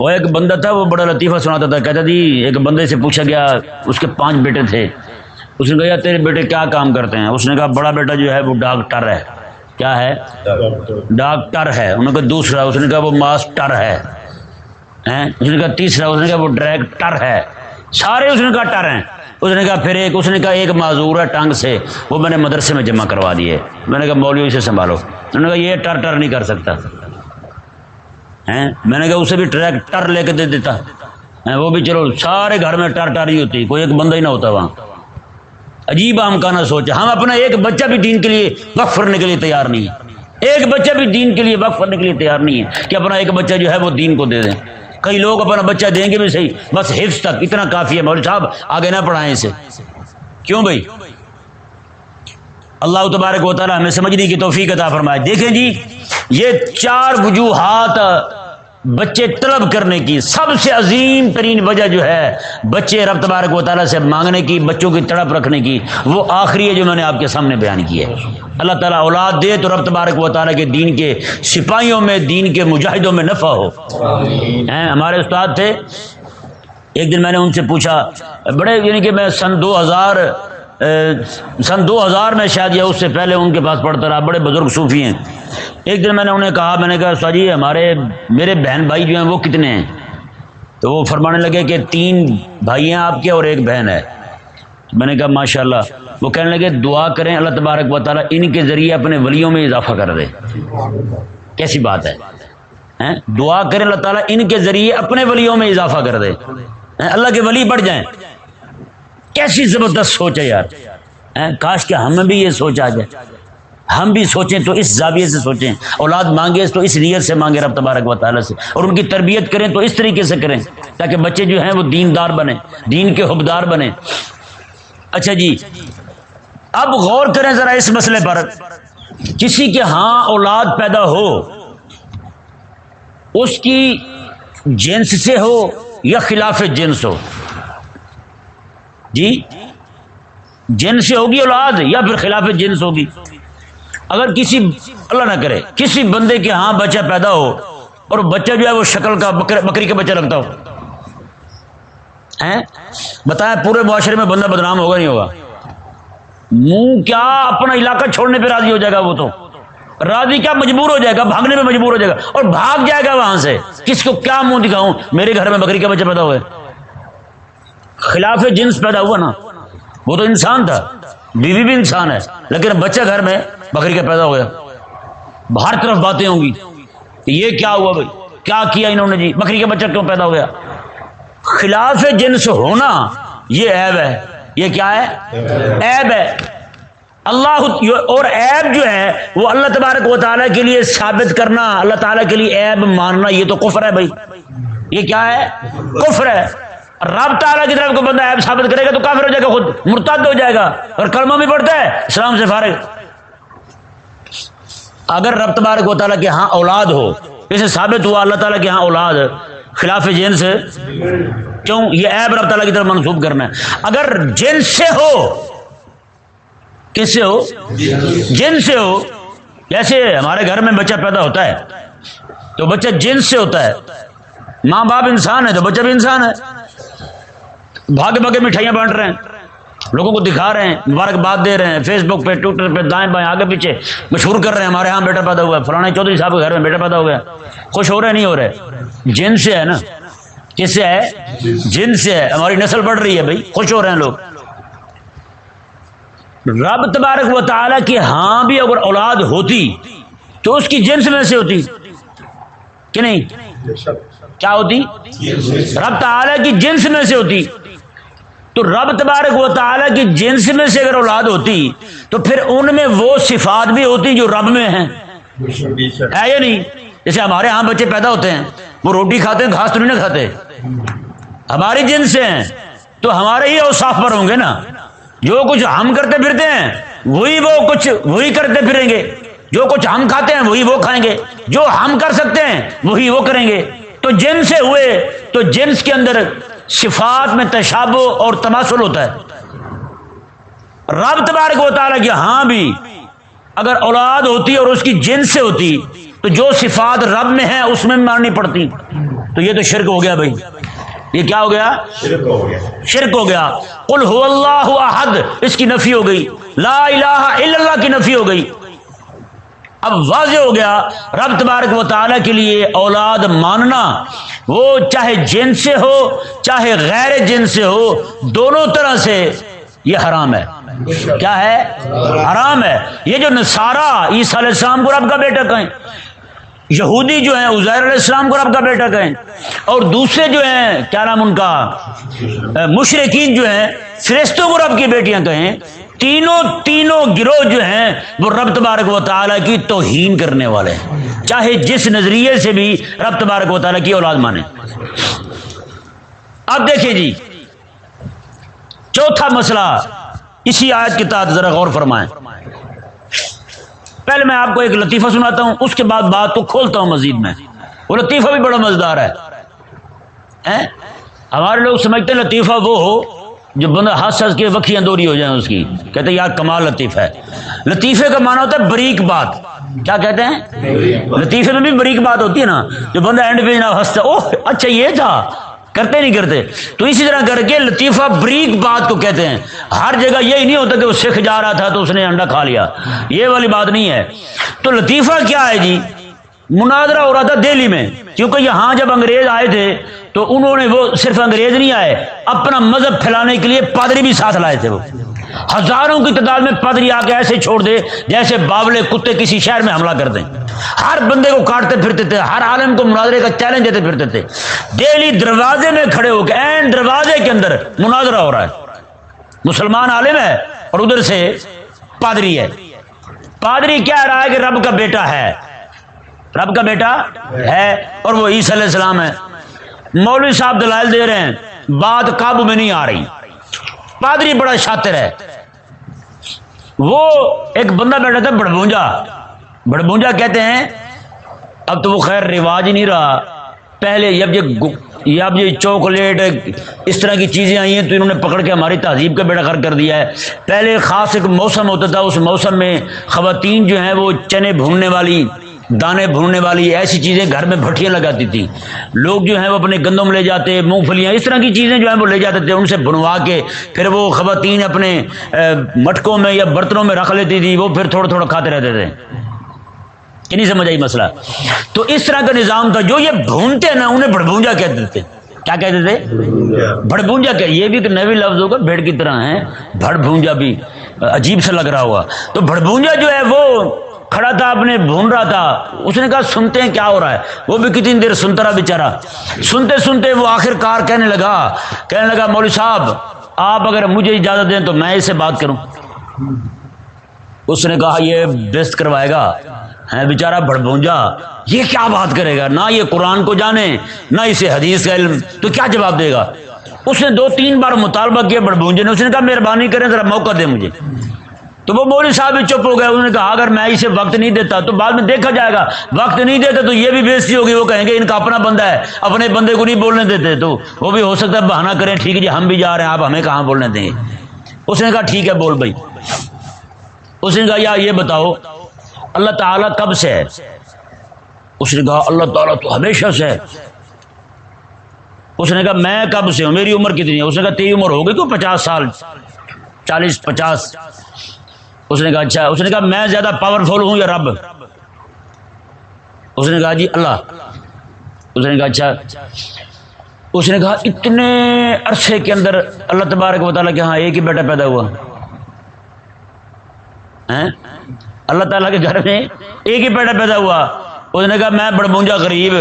وہ ایک بندہ تھا وہ بڑا لطیفہ سناتا تھا کہتا تھی ایک بندے سے پوچھا گیا اس کے پانچ بیٹے تھے اس نے کہا تیرے بیٹے کیا کام کرتے ہیں اس نے کہا بڑا بیٹا جو ہے وہ ڈاکٹر ہے کیا ہے ڈاکٹر ہے انہوں نے کہا دوسرا اس نے کہا وہ ماسٹر ہے اس نے کہا تیسرا اس نے کہا وہ ڈائریکٹر ہے سارے اس نے کہا ٹر ہیں اس نے کہا پھر ایک اس نے کہا ایک معذور ہے ٹانگ سے وہ میں نے مدرسے میں جمع کروا دیے میں نے کہا مولوی سے سنبھالو انہوں نے کہا یہ ٹر ٹر نہیں کر سکتا میں نے کہا اسے بھی ٹریکٹر لے کے دے دیتا۔ وہ بھی چلو سارے گھر میں ٹر ٹر ہی ہوتی۔ کوئی ایک بندہ ہی نہ ہوتا وہاں۔ عجیب ہم کا نہ سوچا ہم اپنا ایک بچہ بھی دین کے لیے وقف کرنے کے لیے تیار نہیں ہے ایک بچہ بھی دین کے لیے وقف کرنے کے لیے تیار نہیں ہے کہ اپنا ایک بچہ جو ہے وہ دین کو دے دیں۔ کئی لوگ اپنا بچہ دیں گے بھی صحیح، بس حفظ تک۔ اتنا کافی ہے۔ مولوی صاحب، آگے نہ پڑھائیں اسے۔ کیوں بھائی؟ اللہ تبارک و تعالیٰ ہمیں سمجھنے کی توفیق عطا فرمائے۔ دیکھیں جی یہ چار وجوہات بچے طلب کرنے کی سب سے عظیم ترین وجہ جو ہے بچے رب تبارک و تعالیٰ سے مانگنے کی، بچوں کی تڑپ رکھنے کی، وہ آخری ہے جو میں نے آپ کے سامنے بیان کی ہے۔ اللہ تعالیٰ اولاد دے تو رب تبارک و تعالیٰ کے دین کے سپاہیوں میں، دین کے مجاہدوں میں نفع ہو۔ ہمارے استاد تھے۔ ایک دن میں نے ان سے پوچھا، بڑے یعنی کہ میں سن دو ہزار سن دو ہزار میں شاید یا اس سے پہلے ان کے پاس پڑھتا رہا، بڑے بزرگ صوفی ہیں۔ ایک دن میں نے انہیں کہا، میں نے کہا سا جی ہمارے میرے بہن بھائی جو ہیں، وہ کتنے ہیں؟ تو وہ فرمانے لگے کہ تین بھائی ہیں آپ کے اور ایک بہن ہے۔ میں نے کہا ماشاء اللہ وہ کہنے لگے، دعا کریں، اللہ تبارک و تعالیٰ ان کے ذریعے اپنے ولیوں میں اضافہ کر دے۔ کیسی بات ہے؟ دعا کریں، اللہ تعالیٰ ان کے ذریعے اپنے ولیوں میں اضافہ کر دے۔ اللہ کے ولی بڑھ جائیں۔ کیسی زبردست سوچ ہے یار؟ کاش کہ ہمیں بھی یہ سوچ آ جائے۔ ہم بھی سوچیں تو اس زاویے سے سوچیں۔ اولاد مانگے تو اس نیت سے مانگے رب تبارک و تعالیٰ سے۔ اور ان کی تربیت کریں تو اس طریقے سے کریں۔ تاکہ بچے جو ہیں وہ دیندار بنے دین کے حبدار بنے اچھا جی اب غور کریں ذرا اس مسئلے پر۔ کسی کے ہاں اولاد پیدا ہو، اس کی جنس سے ہو یا خلاف جنس ہو؟ جی جنس سے ہوگی اولاد یا پھر خلاف جنس ہوگی؟ اگر کسی، اللہ نہ کرے، کسی بندے کے ہاں بچہ پیدا ہو اور بچہ جو ہے وہ شکل کا بکری کا بچہ لگتا ہو۔ بتائیں پورے معاشرے میں بندہ بدنام ہوگا نہیں ہوگا؟ منہ کیا اپنا علاقہ چھوڑنے پہ راضی ہو جائے گا وہ تو؟ راضی کیا مجبور ہو جائے گا؟ بھاگنے میں مجبور ہو جائے گا اور بھاگ جائے گا وہاں سے؟ کس کو کیا منہ دکھاؤں؟ میرے گھر میں بکری کا بچہ پیدا ہوئے خلاف جنس پیدا ہوا نا، وہ تو انسان تھا، بیوی بھی انسان ہے، لیکن بچہ گھر میں بکری کا پیدا ہو گیا۔ باہر طرف باتیں ہوں گی یہ کیا ہوا بھائی؟ کیا کیا انہوں نے جی؟ بکری کا بچہ کیوں پیدا ہو گیا؟ خلاف جنس ہونا یہ ایب ہے۔ یہ کیا ہے؟ ایب ہے۔ اللہ اور ایب جو ہے، وہ اللہ تبارک و تعالیٰ کے لیے ثابت کرنا، اللہ تعالیٰ کے لیے ایب ماننا، یہ تو کفر ہے بھائی۔ یہ کیا ہے؟ کفر ہے۔ رب تعالیٰ کی طرف کو بندہ ایب ثابت کرے گا تو کافر ہو جائے گا، خود مرتد ہو جائے گا۔ اور کلمہ بھی پڑھتا ہے، اسلام سے فارغ۔ اگر رب تبارک و تعالیٰ کے ہاں اولاد ہو اسے ثابت ہوا اللہ تعالیٰ کے ہاں اولاد، خلاف جن سے، کیوں؟ یہ ایب رب تعالیٰ کی طرف منسوخ کرنا ہے۔ اگر جن سے ہو، کس سے ہو؟ جن سے ہو۔ جیسے ہمارے گھر میں بچہ پیدا ہوتا ہے، تو بچہ جن سے ہوتا ہے۔ ماں باپ انسان ہے تو بچہ بھی انسان ہے۔ بھاگے بھاگے مٹھائیاں بانٹ رہے ہیں۔ لوگوں کو دکھا رہے ہیں مبارکباد دے رہے ہیں۔ فیس بک پہ ٹویٹر پہ دائیں بائیں آگے پیچھے مشہور کر رہے ہیں۔ ہمارے ہاں بیٹا پیدا ہوا ہے فلانا چودھری صاحب کے گھر میں بیٹا پیدا ہوا ہے۔ خوش ہو رہے نہیں ہو رہے۔ جن سے ہے نا؟ کس سے ہے؟ جن سے ہے۔ ہماری نسل بڑھ رہی ہے بھائی خوش ہو رہے ہیں لوگ۔ رب تبارک و تعالیٰ کی ہاں بھی اگر اولاد ہوتی تو اس کی جنس میں سے ہوتی۔ کہ نہیں؟ کیا ہوتی؟ رب تعالیٰ کی جنس میں سے ہوتی۔ تو رب تبارک و تعالیٰ کی جنس میں سے اگر اولاد ہوتی تو پھر ان میں وہ صفات بھی ہوتی جو رب میں ہیں۔ ہے یا نہیں؟ جیسے ہمارے ہاں بچے پیدا ہوتے ہیں وہ روٹی کھاتے ہیں گھاس تو نہیں کھاتے۔ ہماری جنس سے ہیں تو ہمارے ہی اوساف پر ہوں گے نا۔ جو کچھ ہم کرتے پھرتے ہیں وہی وہ کچھ وہی کرتے پھریں گے۔ جو کچھ ہم کھاتے ہیں وہی وہ کھائیں گے۔ جو ہم کر سکتے ہیں وہی وہ کریں گے۔ تو جن سے ہوئے تو جنس کے اندر صفات میں تشابو اور تماسل ہوتا ہے۔ رب تبارک و تعالیٰ کی ہاں بھی اگر اولاد ہوتی اور اس کی جنس سے ہوتی تو جو صفات رب میں ہے اس میں ماننی پڑتی۔ تو یہ تو شرک ہو گیا بھائی۔ یہ کیا ہو گیا۔ شرک ہو گیا۔ قل هو اللہ احد اس کی نفی ہو گئی۔ لا الہ الا اللہ کی نفی ہو گئی۔ اب واضح ہو گیا رب تبارک و تعالیٰ کے لیے اولاد ماننا وہ چاہے جن سے ہو، چاہے غیر جن سے ہو، دونوں طرح سے یہ حرام ہے۔ کیا ہے؟ حرام ہے۔ یہ جو نصارہ عیسیٰ علیہ السلام کو رب کا بیٹا کہیں۔ یہودی جو ہیں، عزیر علیہ السلام کو رب کا بیٹا کہیں۔ اور دوسرے جو ہیں، کیا نام ان کا؟ مشرقین جو ہیں، فرشتوں کو رب کی بیٹیاں کہیں۔ تینوں تینوں گروہ جو ہیں، وہ رب تبارک و تعالیٰ کی توہین کرنے والے ہیں۔ چاہے جس نظریے سے بھی رب تبارک و تعالیٰ کی اولاد مانے۔ اب دیکھیں جی چوتھا مسئلہ، اسی آیت کے تحت ذرا غور فرمائیں۔ پہلے میں آپ کو ایک لطیفہ سناتا ہوں اس کے بعد بات کو کھولتا ہوں مزید میں۔ وہ لطیفہ بھی بڑا مزدار ہے۔ ہمارے لوگ سمجھتے لطیفہ وہ ہو جو بندہ ہنس ہنس کے وکیاں دوری ہو جائیں اس کی۔ کہتے یار کمال لطیفہ ہے۔ لطیفے کا معنی ہوتا ہے بریک بات۔ کیا کہتے ہیں؟ لطیفے میں بھی بریک بات ہوتی ہے نا جو بندہ اینڈ پہ جناب ہنستا اوہ اچھا یہ تھا۔ کرتے نہیں کرتے۔ تو اسی طرح کر کے لطیفہ بریک بات کو کہتے ہیں۔ ہر جگہ یہی نہیں ہوتا کہ وہ سکھ جا رہا تھا تو اس نے انڈا کھا لیا۔ یہ والی بات نہیں ہے۔ تو لطیفہ کیا ہے جی؟ مناظرہ ہو رہا تھا دہلی میں۔ کیونکہ یہاں جب انگریز آئے تھے تو انہوں نے وہ صرف انگریز نہیں آئے، اپنا مذہب پھیلانے کے لیے پادری بھی ساتھ لائے تھے وہ۔ ہزاروں کی تعداد میں پادری آ کے ایسے چھوڑ دے جیسے باولے کتے کسی شہر میں حملہ کر دیں۔ ہر بندے کو کاٹتے پھرتے تھے، ہر عالم کو مناظرے کا چیلنج دیتے پھرتے تھے۔ دہلی دروازے میں کھڑے ہو کے این دروازے کے اندر مناظرہ ہو رہا ہے۔ مسلمان عالم ہے اور ادھر سے پادری ہے۔ پادری کیا رہا ہے کہ رب کا بیٹا ہے۔ رب کا بیٹا ہے اور وہ عیسی علیہ السلام ہے۔ مولوی صاحب دلائل دے رہے ہیں، بات قابو میں نہیں آ رہی۔ پادری بڑا شاطر ہے۔ وہ ایک بندہ بیٹھا تھا بڑبونجا۔ بڑبونجا کہتے ہیں، اب تو وہ خیر رواج ہی نہیں رہا۔ پہلے جب یہ اب یہ چاکلیٹ اس طرح کی چیزیں آئی ہیں تو انہوں نے پکڑ کے ہماری تہذیب کا بیڑا کر دیا ہے۔ پہلے خاص ایک موسم ہوتا تھا، اس موسم میں خواتین جو ہیں وہ چنے بھوننے والی دانے بھوننے والی ایسی چیزیں گھر میں بھٹیاں لگاتی تھیں۔ لوگ جو ہیں وہ اپنے گندم لے جاتے مونگ پھلیاں اس طرح کی چیزیں جو ہیں وہ لے جاتے تھے ان سے بنوا کے پھر وہ خواتین اپنے مٹکوں میں یا برتنوں میں رکھ لیتی تھی وہ پھر تھوڑا تھوڑا کھاتے رہتے تھے۔ کہ نہیں سمجھ آئی مسئلہ؟ تو اس طرح کا نظام تھا جو یہ بھونتے ہیں نا انہیں بڑبونجا کہتے تھے۔ کیا کہتے تھے؟ بڑبونجا کہ یہ بھی ایک نوی لفظ ہوگا بھیڑ کی طرح ہے۔ بھونجا بھی عجیب سا لگ رہا ہوا۔ تو بڑبونجا جو ہے وہ کھڑا تھا، اپنے بھون رہا تھا۔ اس نے کہا، سنتے ہیں کیا ہو رہا ہے؟ وہ بھی کتنی دیر سنتا رہا بےچارا سنتے سنتے وہ آخر کار کہنے لگا۔ کہنے لگا، مولوی صاحب، آپ اگر مجھے اجازت دیں تو میں اس سے بات کروں۔ اس نے کہا، یہ بیست کروائے گا۔ ہے بےچارا بڑبونجا یہ کیا بات کرے گا؟ نہ یہ قرآن کو جانے، نہ اسے حدیث کا علم۔ تو کیا جواب دے گا؟ اس نے دو تین بار مطالبہ کیا بڑبونجے نے۔ اس نے کہا، مہربانی کریں، ذرا موقع دیں مجھے۔ تو وہ مولوی صاحب بھی چپ ہو گئے، انہوں نے کہا، اگر میں اسے وقت نہیں دیتا تو بعد میں دیکھا جائے گا۔ وقت نہیں دیتا تو یہ بھی بےزتی ہوگی، وہ کہیں گے، ان کا اپنا بندہ ہے، اپنے بندے کو نہیں بولنے دیتے۔ تو وہ بھی ہو سکتا ہے، بہانہ کریں، ٹھیک ہے جی ہم بھی جا رہے ہیں، آپ ہمیں کہاں بولنے دیں۔ گے اس نے کہا، ٹھیک ہے، بول بھائی۔ اس نے کہا، یا یہ بتاؤ، اللہ تعالیٰ کب سے ہے؟ اس نے کہا، اللہ تعالیٰ تو ہمیشہ سے ہے۔ اس نے کہا، میں کب سے ہوں؟ میری عمر کتنی ہے؟ اس نے کہا، تیری عمر ہو گئی تو پچاس سال، چالیس، پچاس۔ اس نے کہا اچھا اس نے کہا، میں زیادہ پاورفل ہوں یا رب؟ اس نے کہا جی اللہ۔ اس نے کہا اچھا۔ اس نے کہا، اتنے عرصے کے اندر اللہ تبارک و تعالیٰ کہ ہاں ایک ہی بیٹا پیدا ہوا۔ اللہ تعالیٰ کے گھر میں ایک ہی بیٹا پیدا ہوا۔ اس نے کہا، میں بڑبونجا غریب،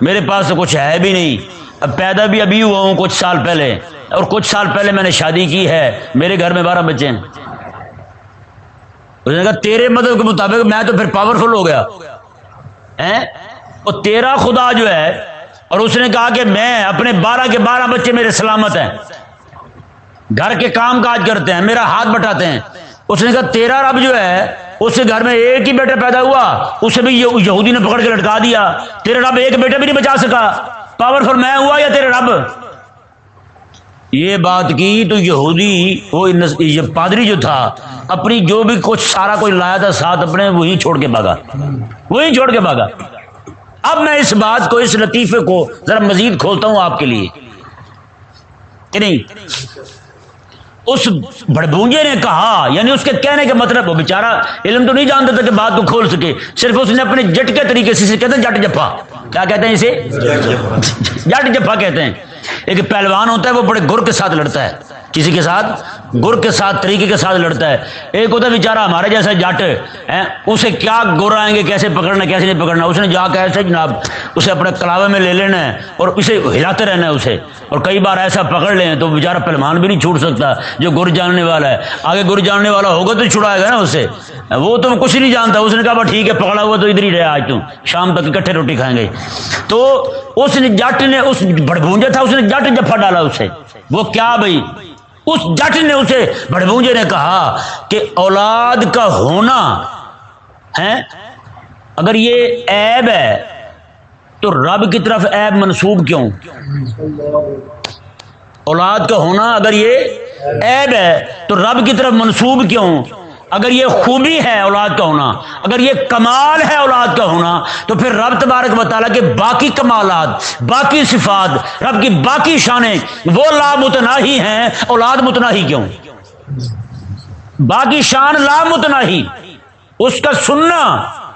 میرے پاس تو کچھ ہے بھی نہیں۔ اب پیدا بھی ابھی ہوا ہوں، کچھ سال پہلے۔ اور کچھ سال پہلے میں نے شادی کی ہے۔ میرے گھر میں بارہ بچے ہیں۔ اس نے کہا، تیرے مدد کے مطابق میں تو پھر پاورفل ہو گیا۔ اور تیرا خدا جو ہے، اور اس نے کہا کہ میں اپنے بارہ کے بارہ بچے میرے سلامت ہیں۔ گھر کے کام کاج کرتے ہیں، میرا ہاتھ بٹاتے ہیں۔ اس نے کہا، تیرا رب جو ہے، اس کے گھر میں ایک ہی بیٹا پیدا ہوا، اسے بھی یہودی نے پکڑ کے لٹکا دیا۔ تیرے رب ایک بیٹا بھی نہیں بچا سکا۔ پاورفل میں ہوا یا تیرے رب؟ یہ بات کی تو یہودی، وہ پادری جو تھا اپنی جو بھی کچھ سارا کوئی لایا تھا، ساتھ اپنے وہی چھوڑ کے بھاگا۔ وہی چھوڑ کے بھاگا۔ اب میں اس بات کو، اس لطیفے کو ذرا مزید کھولتا ہوں آپ کے لیے۔ کہ نہیں؟ اس بڑبونجے نے کہا یعنی اس کے کہنے کے مطلب وہ بیچارہ علم تو نہیں جانتا تھا کہ بات کو کھول سکے، صرف اس نے اپنے جٹ کے طریقے سے کہتے جٹ جفا۔ کیا کہتے ہیں اسے؟ جٹ جفا کہتے ہیں۔ ایک پہلوان ہوتا ہے، وہ بڑے گر کے ساتھ لڑتا ہے۔ کسی کے ساتھ؟ گر کے ساتھ، طریقے کے ساتھ لڑتا ہے۔ ایک ہوتا ہے، بیچارہ ہمارے جیسا جٹ اسے کیا گر آئیں گے؟ کیسے پکڑنا، کیسے نہیں پکڑنا؟ اس نے جا کے ایسے جناب، اسے اپنے کلاوے میں لے لینا ہے اور اسے ہلاتے رہنا ہے اسے۔ اور کئی بار ایسا پکڑ لیں تو بیچارہ پہلوان بھی نہیں چھوٹ سکتا، جو گر جاننے والا ہے۔ آگے گر جاننے والا ہوگا تو چھڑائے گا نا اسے۔ وہ تو کچھ نہیں جانتا، اس نے کہا ٹھیک ہے، پکڑا ہوا تو ادھر ہی رہے، آج تم شام تک اکٹھے روٹی کھائیں گے۔ تو اس نے جٹ نے، اس بڑبونجا تھا، اس نے جٹ جفا ڈالا اسے۔ وہ کیا بھائی؟ اس جٹ نے اسے بڑبونجے نے کہا کہ اولاد کا ہونا ہے اگر یہ عیب ہے، تو رب کی طرف عیب منسوب کیوں؟ اولاد کا ہونا اگر یہ عیب ہے، تو رب کی طرف منسوب کیوں؟ اگر یہ خوبی ہے اولاد کا ہونا، اگر یہ کمال ہے اولاد کا ہونا، تو پھر رب تبارک بطالہ کے باقی کمالات، باقی صفات، رب کی باقی شانیں، وہ لامتناہی ہیں، اولاد متناہی کیوں؟ باقی شان لامتناہی، اس کا سننا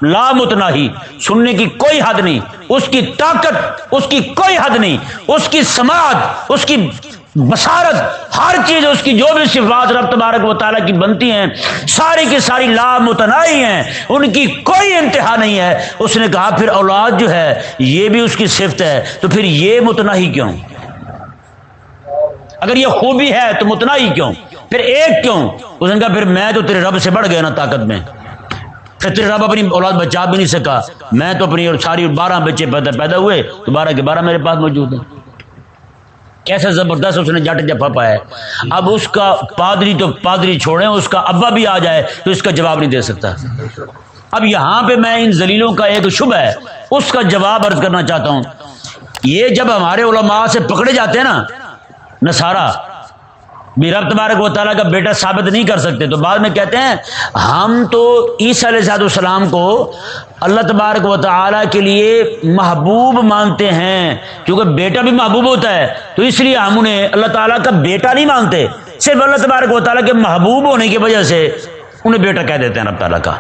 لامتناہی، سننے کی کوئی حد نہیں، اس کی طاقت، اس کی کوئی حد نہیں، اس کی سماعت، اس کی بسارت ہر چیز اس کی جو بھی صفات رب تبارک و تعالیٰ کی بنتی ہیں، ساری کی ساری لامتنائی ہیں، ان کی کوئی انتہا نہیں ہے۔ اس نے کہا، پھر اولاد جو ہے، یہ بھی اس کی صفت ہے، تو پھر یہ متناہی کیوں؟ اگر یہ خوبی ہے، تو متناہی کیوں؟ پھر ایک کیوں؟ اس نے کہا، پھر میں تو تیرے رب سے بڑھ گیا نا طاقت میں۔ پھر تیرے رب اپنی اولاد بچا بھی نہیں سکا۔ میں تو اپنی اور ساری بارہ بچے پیدا پیدا ہوئے، تو بارہ کے بارہ میرے پاس موجود ہیں۔ کیسے زبردست اس نے جٹ جفا پایا اب اس کا پادری تو پادری چھوڑے اس کا ابا بھی آ جائے تو اس کا جواب نہیں دے سکتا۔ اب یہاں پہ میں ان زلیلوں کا ایک شبہ ہے، اس کا جواب عرض کرنا چاہتا ہوں۔ یہ جب ہمارے علماء سے پکڑے جاتے ہیں نا نسارا بھی رب تبارک و تعالیٰ کا بیٹا ثابت نہیں کر سکتے۔ تو بعد میں کہتے ہیں، ہم تو عیسی علیہ صاحب السلام کو اللہ تبارک و تعالیٰ کے لیے محبوب مانتے ہیں، کیونکہ بیٹا بھی محبوب ہوتا ہے۔ تو اس لیے ہم انہیں اللہ تعالیٰ کا بیٹا نہیں مانتے، صرف اللہ تبارک و تعالیٰ کے محبوب ہونے کی وجہ سے انہیں بیٹا کہہ دیتے ہیں رب تعالیٰ کا۔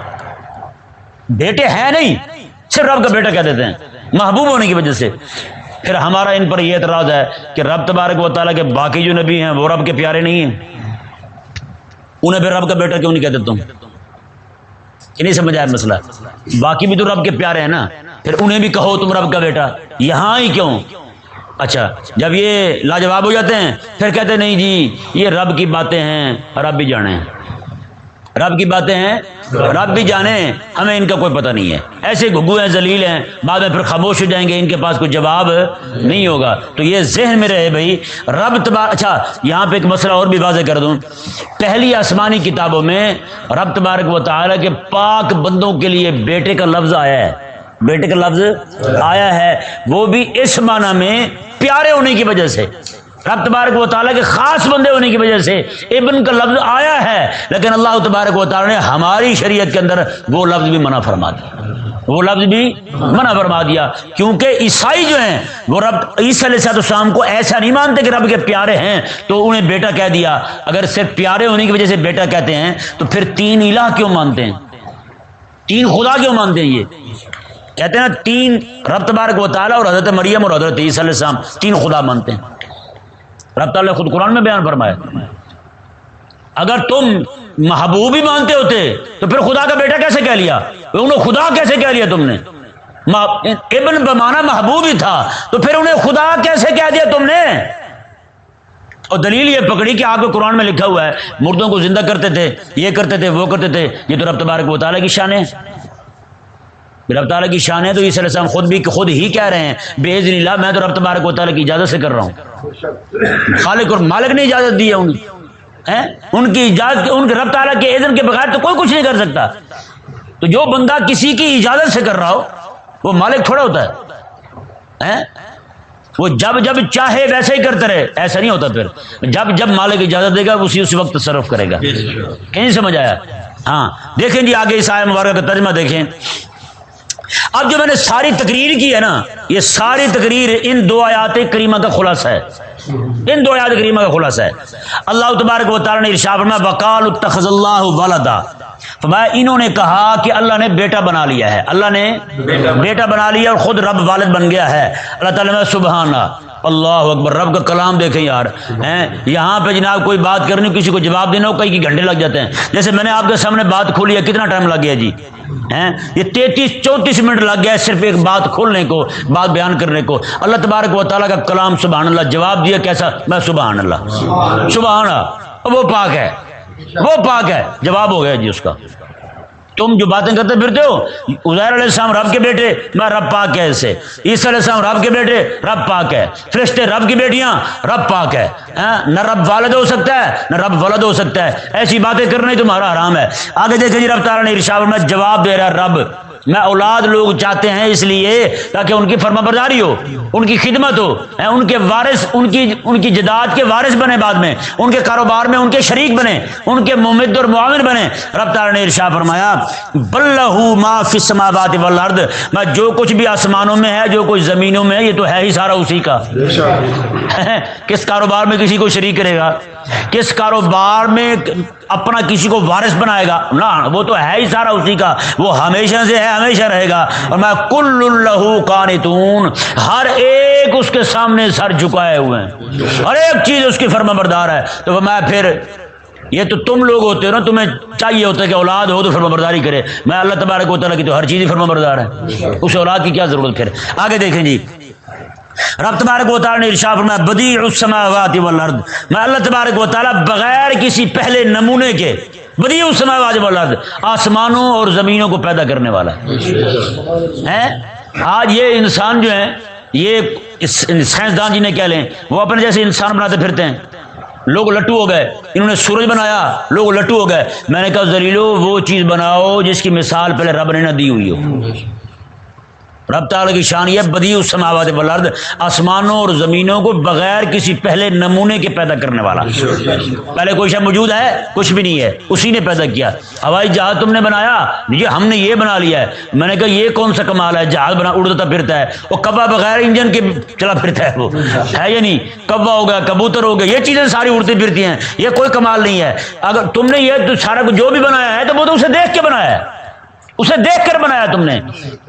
بیٹے ہیں نہیں، صرف رب کا بیٹا کہہ دیتے ہیں، محبوب ہونے کی وجہ سے۔ پھر ہمارا ان پر یہ اعتراض ہے کہ رب تبارک و تعالیٰ کے باقی جو نبی ہیں وہ رب کے پیارے نہیں ہیں۔ انہیں پھر رب کا بیٹا کیوں نہیں کہتے تم کہ نہیں سمجھ آیا مسئلہ باقی بھی تو رب کے پیارے ہیں نا۔ پھر انہیں بھی کہو تم رب کا بیٹا۔ یہاں ہی کیوں؟ اچھا جب یہ لاجواب ہو جاتے ہیں، پھر کہتے نہیں جی یہ رب کی باتیں ہیں، رب بھی جانے ہیں۔ رب کی باتیں ہیں، رب بھی جانے، ہمیں ان کا کوئی پتہ نہیں ہے۔ ایسے گگو ہیں، ذلیل ہیں، بعد میں پھر خاموش ہو جائیں گے، ان کے پاس کوئی جواب نہیں ہوگا۔ تو یہ ذہن میں رہے بھائی، رب تبار اچھا یہاں پہ ایک مسئلہ اور بھی واضح کر دوں۔ پہلی آسمانی کتابوں میں رب تبارک و تعالیٰ کے پاک بندوں کے لیے بیٹے کا لفظ آیا ہے۔ بیٹے کا لفظ آیا ہے۔ وہ بھی اس معنی میں پیارے ہونے کی وجہ سے۔ رب تبارک و تعالیٰ کے خاص بندے ہونے کی وجہ سے ابن کا لفظ آیا ہے، لیکن اللہ تبارک و تعالیٰ نے ہماری شریعت کے اندر وہ لفظ بھی منع فرما دیا۔ وہ لفظ بھی منع فرما دیا۔ کیونکہ عیسائی جو ہیں، وہ رب عیسی علیہ السلام کو ایسا نہیں مانتے کہ رب کے پیارے ہیں، تو انہیں بیٹا کہہ دیا۔ اگر صرف پیارے ہونے کی وجہ سے بیٹا کہتے ہیں، تو پھر تین الہ کیوں مانتے ہیں؟ تین خدا کیوں مانتے ہیں یہ؟ کہتے ہیں نا، تین رب تبارک و تعالیٰ اور حضرت مریم اور حضرت عیسی علیہ السلام تین خدا مانتے ہیں۔ رب تعالیٰ خود قرآن میں بیان فرمایا۔ اگر تم محبوب ہی مانتے ہوتے، تو پھر خدا کا بیٹا کیسے کہہ لیا؟ انہوں خدا کیسے کہہ لیا تم نے؟ ابن بمانا محبوب ہی تھا، تو پھر انہیں خدا کیسے کہہ دیا تم نے؟ اور دلیل یہ پکڑی کہ آپ کو قرآن میں لکھا ہوا ہے، مردوں کو زندہ کرتے تھے، یہ کرتے تھے، وہ کرتے تھے، یہ تو رب تبارک و تعالیٰ کی شان ہے۔ رب تعالیٰ کی شان ہے تو علیہ السلام خود بھی خود ہی کہہ رہے ہیں بے عزن اللہ میں تو رب تبارک و تعالیٰ کی اجازت سے کر رہا ہوں۔ خالق اور مالک نے اجازت دی ہے انہیں ان کی اجازت ان کے رب تعالیٰ کے عزن کے بغیر تو کوئی کچھ نہیں کر سکتا۔ تو جو بندہ کسی کی اجازت سے کر رہا ہو وہ مالک تھوڑا ہوتا ہے۔ وہ جب جب چاہے ویسے ہی کرتے رہے ایسا نہیں ہوتا پھر۔ جب جب مالک اجازت دے گا اسی اسی وقت تصرف کرے گا۔ کہیں سمجھ آیا؟ ہاں۔ دیکھیں جی آگے عیسائی مبارک کا ترجمہ دیکھیں۔ اب جو میں نے ساری تقریر کی ہے نا، یہ ساری تقریر ان دو آیات کریمہ کا خلاصہ ہے۔ ان دو آیات کریمہ کا خلاصہ ہے۔ اللہ تبارک و تعالیٰ نے ارشاد فرمایا وقال اتخذ اللہ ولدا۔ فرمایا انہوں نے کہا کہ اللہ نے بیٹا بنا لیا ہے۔ اللہ نے بیٹا بنا لیا اور خود رب والد بن گیا ہے۔ اللہ تعالی میں سبحان اللہ۔ اکبر رب کا کلام دیکھیں یار۔ یہاں پہ جناب کوئی بات کرنی کسی کو جواب دینا ہو کئی گھنٹے لگ جاتے ہیں۔ جیسے میں نے آپ کے سامنے بات کھولی ہے کتنا ٹائم لگ گیا جی؟ یہ تینتیس چونتیس منٹ لگ گیا صرف ایک بات کھولنے کو بات بیان کرنے کو۔ اللہ تبارک و تعالیٰ کا کلام سبحان اللہ جواب دیا کیسا؟ میں سبحان اللہ۔ سبحان اللہ۔ وہ پاک ہے۔ وہ پاک ہے، جواب ہو گیا جی اس کا۔ تم جو باتیں کرتے پھرتے ہو، عزیر علیہ السلام رب کے بیٹے، میں رب پاک ہے اسے۔ عیسی علیہ السلام رب کے بیٹے، رب پاک ہے۔ فرشتے رب کی بیٹیاں، رب پاک ہے۔ ہاں، نہ رب والد ہو سکتا ہے، نہ رب ولد ہو سکتا ہے۔ ایسی باتیں کرنا ہی تمہارا حرام ہے۔ آگے دیکھیں جی رب تعالیٰ نے ارشاد میں جواب دے رہا رب۔ میں اولاد لوگ چاہتے ہیں اس لیے تاکہ ان کی فرما برداری ہو ان کی خدمت ہو۔ ان کے وارث ان کی ان کی جداد کے وارث بنے بعد میں ان کے کاروبار میں ان کے شریک بنے ان کے ممد اور معاون بنے۔ رب تعالی نے ارشا فرمایا بلہ ما فی السماوات والارض۔ میں جو کچھ بھی آسمانوں میں ہے جو کچھ زمینوں میں ہے یہ تو ہے ہی سارا اسی کا۔ کس کاروبار میں کسی کو شریک کرے گا؟ کس کاروبار میں اپنا کسی کو وارث بنائے گا؟ نہ، وہ تو ہے ہی سارا اسی کا۔ وہ ہمیشہ سے ہے، ہمیشہ رہے گا۔ اور میں کل اللہ کانتون ہر ایک اس کے سامنے سر جھکائے ہوئے ہیں۔ ہر ایک چیز اس کی فرما بردار ہے۔ تو میں پھر، یہ تو تم لوگ ہوتے ہو نا، تمہیں چاہیے ہوتا ہے کہ اولاد ہو تو فرما برداری کرے۔ میں اللہ تبارک و تعالیٰ کی تو ہر چیز ہی فرما بردار ہے۔ اس اولاد کی کیا ضرورت پھر؟ آگے دیکھیں جی۔ رب تبارک و تعالیٰ نے ارشاد فرمایا، بدیع السماوات والارض۔ میں اللہ تبارک و تعالیٰ بغیر کسی پہلے نمونے کے بدی السماوات والارض آسمانوں اور زمینوں کو پیدا کرنے والا ہے۔ آج یہ انسان جو ہیں، یہ سائنسدان جی نے کیا لیں، وہ اپنے جیسے انسان بناتے پھرتے ہیں۔ لوگ لٹو ہو گئے، انہوں نے سورج بنایا، لوگ لٹو ہو گئے۔ میں نے کہا زلیلو وہ چیز بناؤ جس کی مثال پہلے رب نے نہ دی ہوئی ہو۔ رب تعالیٰ کی شان یہ بدی السماوات والارض، آسمانوں اور زمینوں کو بغیر کسی پہلے نمونے کے پیدا کرنے والا۔ پہلے کوئی شاید موجود ہے، کچھ بھی نہیں ہے، اسی نے پیدا کیا۔ ہوائی جہاز تم نے بنایا، یہ ہم نے یہ بنا لیا ہے۔ میں نے کہا، یہ کون سا کمال ہے؟ جہاز بنا، اڑتا پھرتا ہے۔ وہ کبا بغیر انجن کے چلا پھرتا ہے وہ۔ ہے یا نہیں؟ کبا ہو گیا، کبوتر ہو گیا، یہ چیزیں ساری اڑتی پھرتی ہیں۔ یہ کوئی کمال نہیں ہے۔ اگر تم نے یہ سارا جو بھی بنایا ہے، تو وہ تو اسے دیکھ کے بنایا ہے۔ اسے دیکھ کر بنایا تم نے۔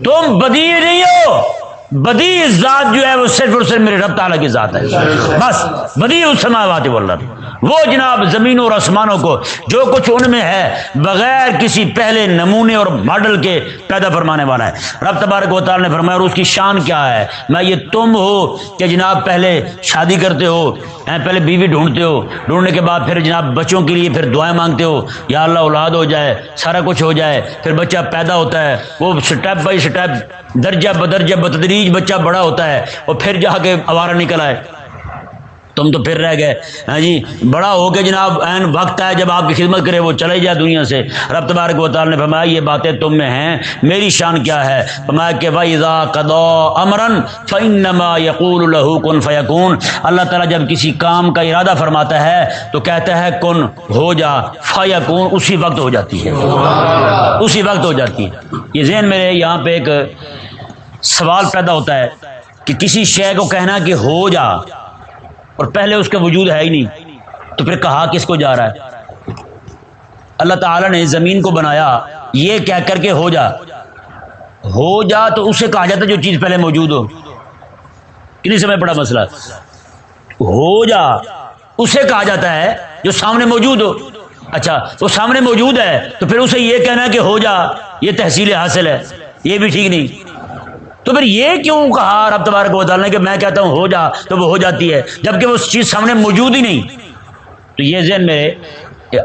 تم بدی نہیں ہو۔ بدی ذات جو ہے وہ صرف اور صرف میرے رب تعالیٰ کی ذات ہے۔ بس، بدی السماوات والارض۔ وہ جناب زمینوں اور آسمانوں کو جو کچھ ان میں ہے، بغیر کسی پہلے نمونے اور ماڈل کے پیدا فرمانے والا ہے۔ رب تبارک و تعالیٰ نے فرمایا، اور اس کی شان کیا ہے؟ میں یہ تم ہو کہ جناب پہلے شادی کرتے ہو پہلے بیوی ڈھونڈتے ہو۔ ڈھونڈنے کے بعد پھر جناب بچوں کے لیے پھر دعائیں مانگتے ہو۔ یا اللہ، اولاد ہو جائے، سارا کچھ ہو جائے، پھر بچہ پیدا ہوتا ہے، وہ سٹیپ بائی سٹیپ درجہ بدرجہ بتدریج بچہ بڑا ہوتا ہے اور پھر جا کے آوارہ نکل آئے۔ تم تو پھر رہ گئے۔ ہاں جی بڑا ہو کے جناب۔ این وقت ہے جب آپ کی خدمت کرے وہ چلے جائے دنیا سے۔ رب تبارک و تعالی نے فرمایا یہ باتیں تم میں ہیں میری شان کیا ہے؟ فرمایا کہ وَإِذَا قَضَى أَمْرًا فَإِنَّمَا يَقُولُ لَهُ كُن فَيَكُون۔ اللہ تعالیٰ جب کسی کام کا ارادہ فرماتا ہے تو کہتا ہے کن ہو جا فیکون اسی وقت ہو جاتی ہے۔ اسی وقت ہو جاتی ہے۔ یہ ذہن میرے یہاں پہ ایک سوال پیدا ہوتا ہے کہ کسی شے کو کہنا کہ ہو جا اور پہلے اس کا وجود ہے ہی نہیں، تو پھر کہا کس کو جا رہا ہے؟ اللہ تعالی نے زمین کو بنایا، یہ کہہ کر کے ہو جا۔ ہو جا تو اسے کہا جاتا جو چیز پہلے موجود ہو۔ کنہیں سمے پڑا مسئلہ۔ ہو جا، اسے کہا جاتا ہے جو سامنے موجود ہو۔ اچھا وہ سامنے موجود ہے، تو پھر اسے یہ کہنا کہ ہو جا، یہ تحصیل حاصل ہے، یہ بھی ٹھیک نہیں۔ تو پھر یہ کیوں کہا رب تبارک و تعالیٰ نے کہ میں کہتا ہوں ہو جا، تو وہ ہو جاتی ہے، جبکہ وہ چیز سامنے موجود ہی نہیں۔ تو یہ ذہن میں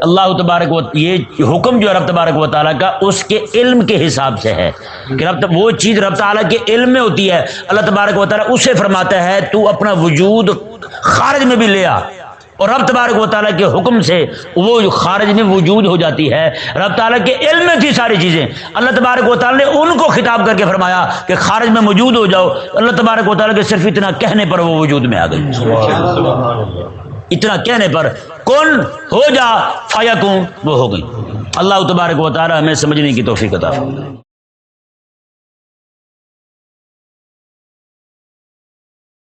اللہ تبارک و یہ حکم جو رب تبارک و تعالیٰ کا، اس کے علم کے حساب سے ہے۔ کہ رب وہ چیز رب تعالیٰ کے علم میں ہوتی ہے، اللہ تبارک و تعالیٰ اسے فرماتا ہے، تو اپنا وجود خارج میں بھی لے آ۔ اور رب تبارک و تعالیٰ کے حکم سے وہ خارج میں وجود ہو جاتی ہے۔ رب تعالیٰ کے علم میں تھی ساری چیزیں۔ اللہ تبارک و تعالیٰ نے ان کو خطاب کر کے فرمایا کہ خارج میں موجود ہو جاؤ۔ اللہ تبارک و تعالیٰ کے صرف اتنا کہنے پر وہ وجود میں آ گئی۔ اتنا کہنے پر کون ہو جا فایا کون وہ ہو گئی۔ اللہ تبارک و تعالیٰ ہمیں سمجھنے کی توفیق عطا